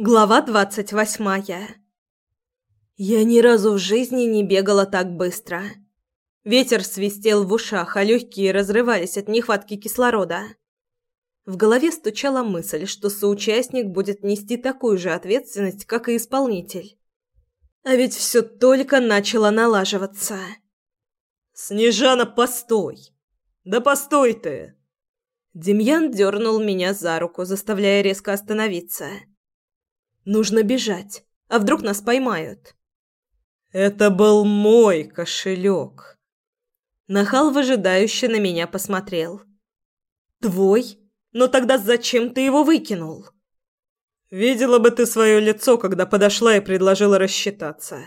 Глава двадцать восьмая. Я ни разу в жизни не бегала так быстро. Ветер свистел в ушах, а легкие разрывались от нехватки кислорода. В голове стучала мысль, что соучастник будет нести такую же ответственность, как и исполнитель. А ведь все только начало налаживаться. «Снежана, постой! Да постой ты!» Демьян дернул меня за руку, заставляя резко остановиться. Нужно бежать. А вдруг нас поймают? Это был мой кошелек. Нахал выжидающе на меня посмотрел. Твой? Но тогда зачем ты его выкинул? Видела бы ты свое лицо, когда подошла и предложила рассчитаться.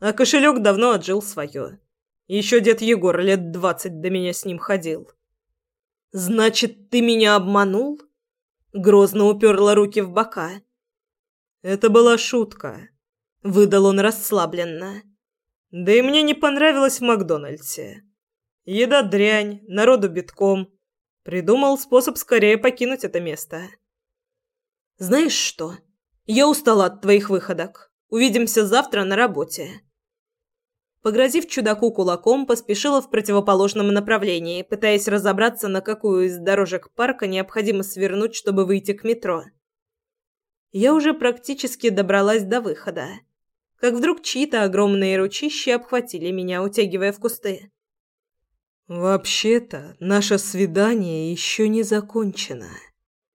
А кошелек давно отжил свое. Еще дед Егор лет двадцать до меня с ним ходил. Значит, ты меня обманул? Грозно уперла руки в бока. Это была шутка. Выдал он расслабленно. Да и мне не понравилось в Макдональдсе. Еда дрянь, народу битком. Придумал способ скорее покинуть это место. Знаешь что? Я устала от твоих выходок. Увидимся завтра на работе. Погрозив чудаку кулаком, поспешила в противоположном направлении, пытаясь разобраться, на какую из дорожек парка необходимо свернуть, чтобы выйти к метро я уже практически добралась до выхода, как вдруг чьи-то огромные ручища обхватили меня, утягивая в кусты. «Вообще-то, наше свидание еще не закончено»,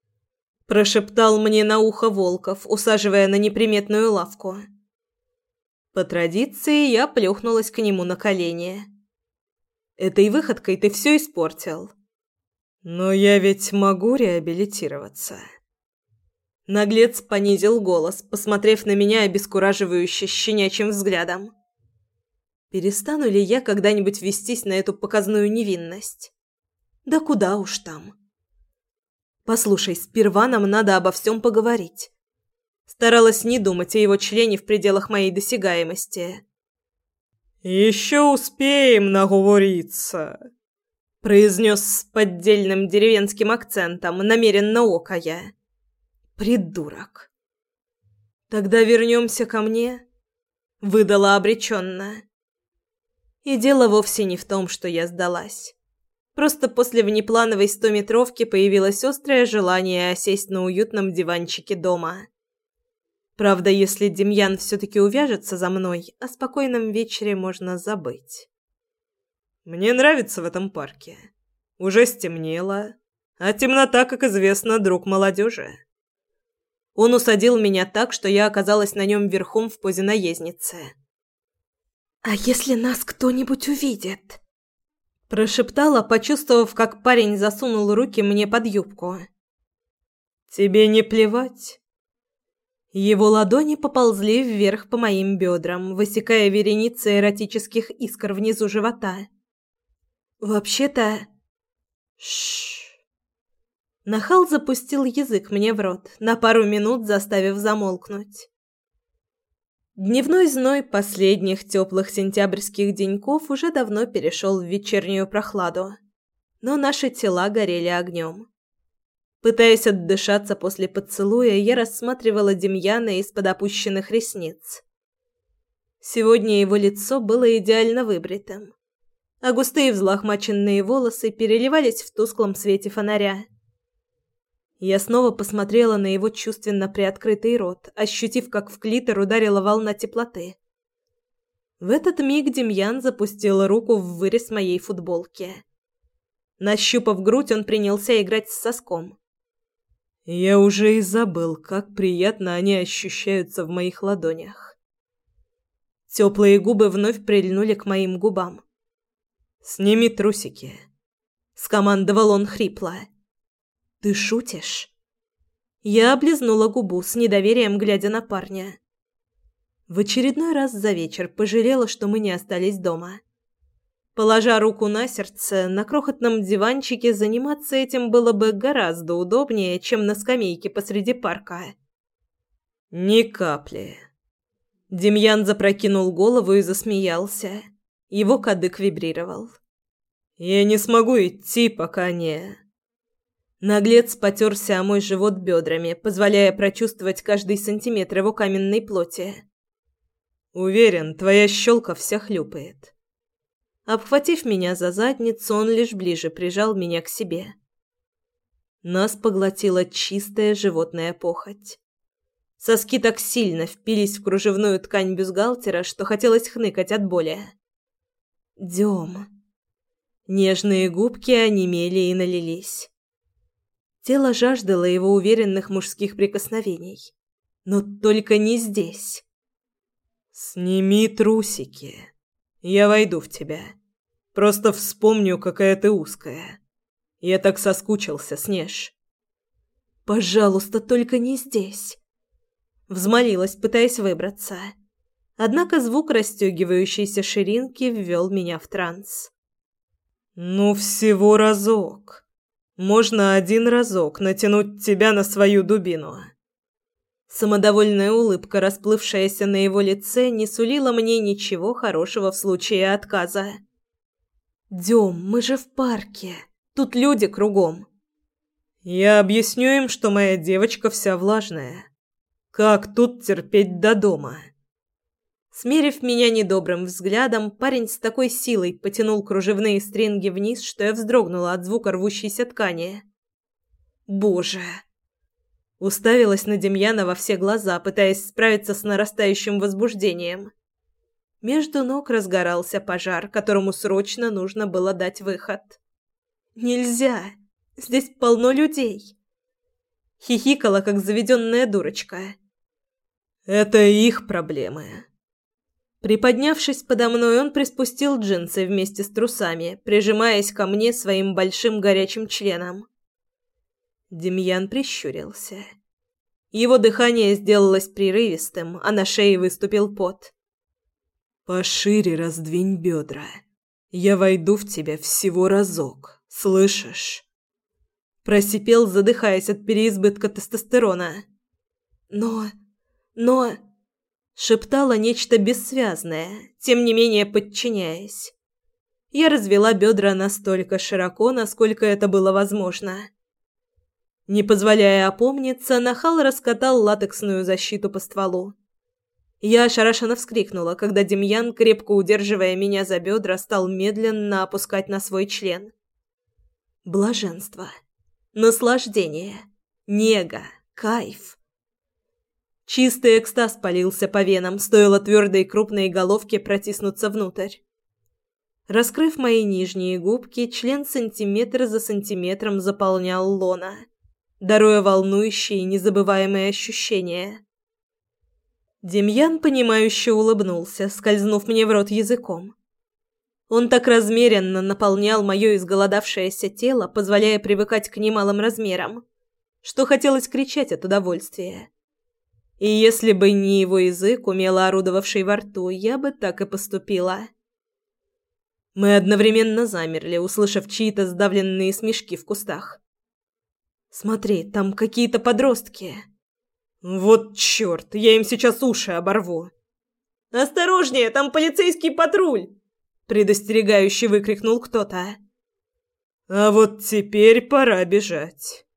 – прошептал мне на ухо Волков, усаживая на неприметную лавку. По традиции я плюхнулась к нему на колени. «Этой выходкой ты все испортил». «Но я ведь могу реабилитироваться». Наглец понизил голос, посмотрев на меня обескураживающе щенячьим взглядом. Перестану ли я когда-нибудь вестись на эту показную невинность? Да куда уж там. Послушай, сперва нам надо обо всем поговорить. Старалась не думать о его члене в пределах моей досягаемости. «Еще успеем наговориться», — произнес с поддельным деревенским акцентом, намеренно окая. Придурок. Тогда вернемся ко мне, выдала обреченно. И дело вовсе не в том, что я сдалась. Просто после внеплановой стометровки появилось острое желание осесть на уютном диванчике дома. Правда, если Демьян все-таки увяжется за мной, о спокойном вечере можно забыть. Мне нравится в этом парке. Уже стемнело, а темнота, как известно, друг молодежи. Он усадил меня так, что я оказалась на нем верхом в позе наездницы. «А если нас кто-нибудь увидит?» Прошептала, почувствовав, как парень засунул руки мне под юбку. «Тебе не плевать?» Его ладони поползли вверх по моим бедрам, высекая вереницы эротических искр внизу живота. «Вообще-то...» Шш. Нахал запустил язык мне в рот, на пару минут заставив замолкнуть. Дневной зной последних теплых сентябрьских деньков уже давно перешел в вечернюю прохладу, но наши тела горели огнем. Пытаясь отдышаться после поцелуя, я рассматривала Демьяна из-под опущенных ресниц. Сегодня его лицо было идеально выбритым, а густые взлохмаченные волосы переливались в тусклом свете фонаря. Я снова посмотрела на его чувственно приоткрытый рот, ощутив, как в клитор ударила волна теплоты. В этот миг Демьян запустил руку в вырез моей футболки. Нащупав грудь, он принялся играть с соском. Я уже и забыл, как приятно они ощущаются в моих ладонях. Теплые губы вновь прильнули к моим губам. «Сними трусики», — скомандовал он хрипло. «Ты шутишь?» Я облизнула губу с недоверием, глядя на парня. В очередной раз за вечер пожалела, что мы не остались дома. Положа руку на сердце, на крохотном диванчике заниматься этим было бы гораздо удобнее, чем на скамейке посреди парка. «Ни капли». Демьян запрокинул голову и засмеялся. Его кадык вибрировал. «Я не смогу идти, пока не...» Наглец потерся о мой живот бедрами, позволяя прочувствовать каждый сантиметр его каменной плоти. «Уверен, твоя щелка вся хлюпает». Обхватив меня за задницу, он лишь ближе прижал меня к себе. Нас поглотила чистая животная похоть. Соски так сильно впились в кружевную ткань бюстгальтера, что хотелось хныкать от боли. Дем. Нежные губки онемели и налились. Тело жаждало его уверенных мужских прикосновений. Но только не здесь. «Сними трусики. Я войду в тебя. Просто вспомню, какая ты узкая. Я так соскучился, Снеж». «Пожалуйста, только не здесь». Взмолилась, пытаясь выбраться. Однако звук расстегивающейся ширинки ввел меня в транс. «Ну, всего разок», можно один разок натянуть тебя на свою дубину. Самодовольная улыбка, расплывшаяся на его лице, не сулила мне ничего хорошего в случае отказа. «Дем, мы же в парке. Тут люди кругом». «Я объясню им, что моя девочка вся влажная. Как тут терпеть до дома?» Смерив меня недобрым взглядом, парень с такой силой потянул кружевные стринги вниз, что я вздрогнула от звука рвущейся ткани. «Боже!» Уставилась на Демьяна во все глаза, пытаясь справиться с нарастающим возбуждением. Между ног разгорался пожар, которому срочно нужно было дать выход. «Нельзя! Здесь полно людей!» Хихикала, как заведенная дурочка. «Это их проблемы», Приподнявшись подо мной, он приспустил джинсы вместе с трусами, прижимаясь ко мне своим большим горячим членом. Демьян прищурился. Его дыхание сделалось прерывистым, а на шее выступил пот. «Пошире раздвинь бедра. Я войду в тебя всего разок. Слышишь?» Просипел, задыхаясь от переизбытка тестостерона. «Но... но...» шептала нечто бессвязное, тем не менее подчиняясь. Я развела бедра настолько широко, насколько это было возможно. Не позволяя опомниться, нахал раскатал латексную защиту по стволу. Я ошарашенно вскрикнула, когда Демьян, крепко удерживая меня за бедра, стал медленно опускать на свой член. Блаженство. Наслаждение. Нега. Кайф. Чистый экстаз полился по венам, стоило твердой крупной головке протиснуться внутрь. Раскрыв мои нижние губки, член сантиметр за сантиметром заполнял лона, даруя волнующие и незабываемые ощущения. Демьян, понимающе улыбнулся, скользнув мне в рот языком. Он так размеренно наполнял мое изголодавшееся тело, позволяя привыкать к немалым размерам, что хотелось кричать от удовольствия. И если бы не его язык, умело орудовавший во рту, я бы так и поступила. Мы одновременно замерли, услышав чьи-то сдавленные смешки в кустах. «Смотри, там какие-то подростки». «Вот чёрт, я им сейчас уши оборву». «Осторожнее, там полицейский патруль!» предостерегающе выкрикнул кто-то. «А вот теперь пора бежать».